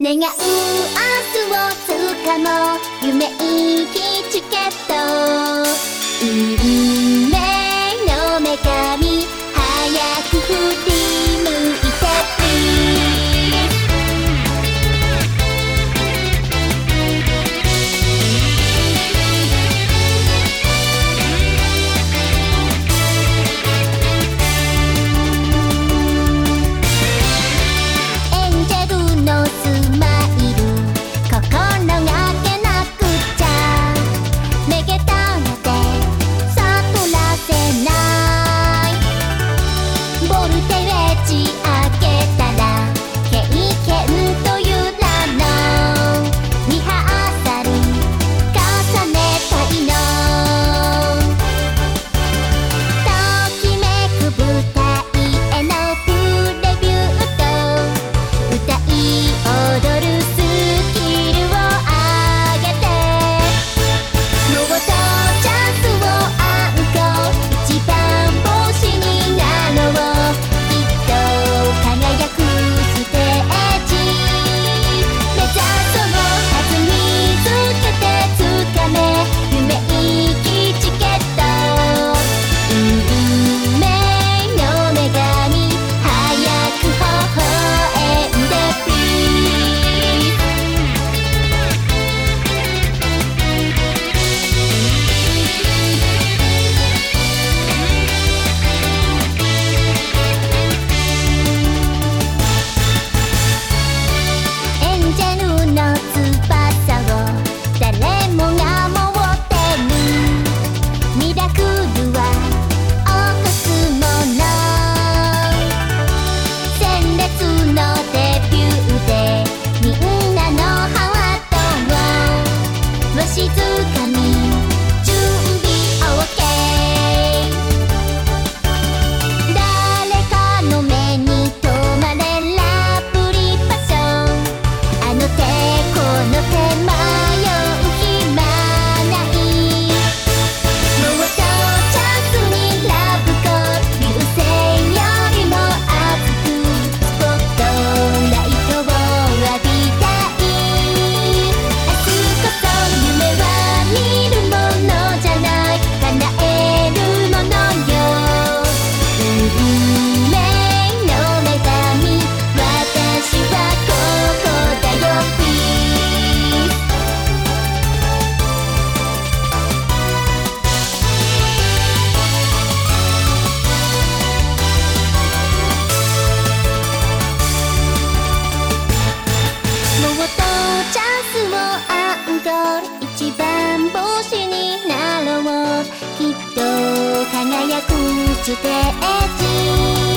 願う明日をつかも夢行きチケット。星になろう。きっと輝くステージ